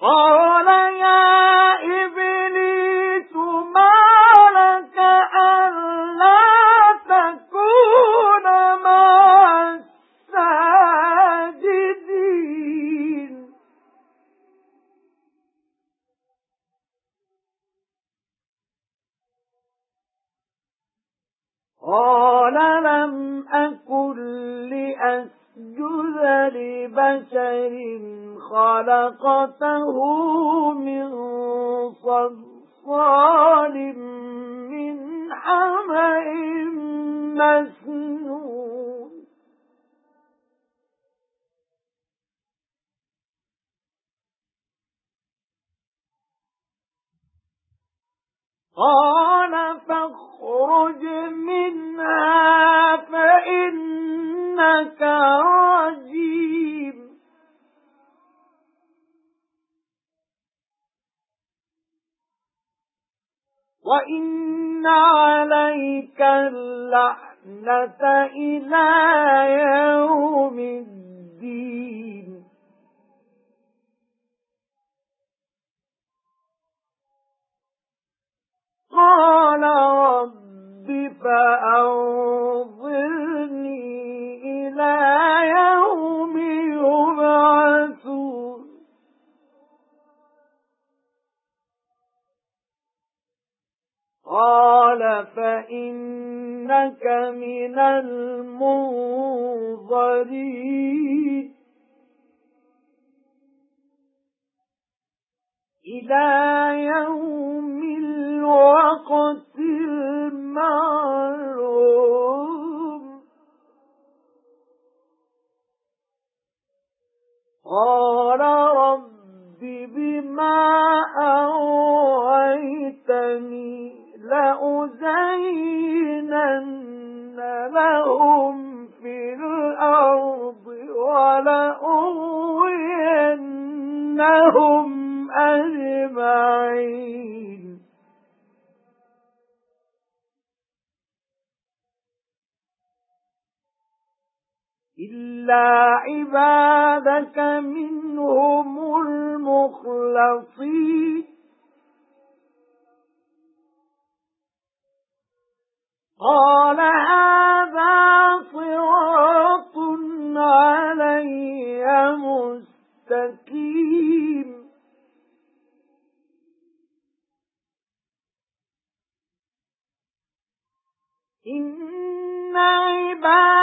قال يا إبليس ما لك ألا تكون مع الساجدين قال لم أكن لأسجد لبشر خلقته من صلصال من حمأ مسنون. قال وَإِنَّ عَلَيْكَ اللَّعْنَةَ إِلَى يَوْمِ الدِّينِ قَالَ فَإِنَّكَ مِنَ الْمُنظَرِينَ. إِلَى يَوْمِ الْوَقْتِ الْمَعْلُومِ. قَالَ رَبِّ بِمَا أَغْوَيْتَنِي لَأُزَيِّنَنَّ لَهُمْ فِي الْأَرْضِ وَلَأُغْوِيَنَّهُمْ أَجْمَعِينَ. إِلَّا عِبَادَكَ مِنْهُمُ الْمُخْلَصِينَ. مُسْتَقِيمٌ إِنَّ عِبَادِي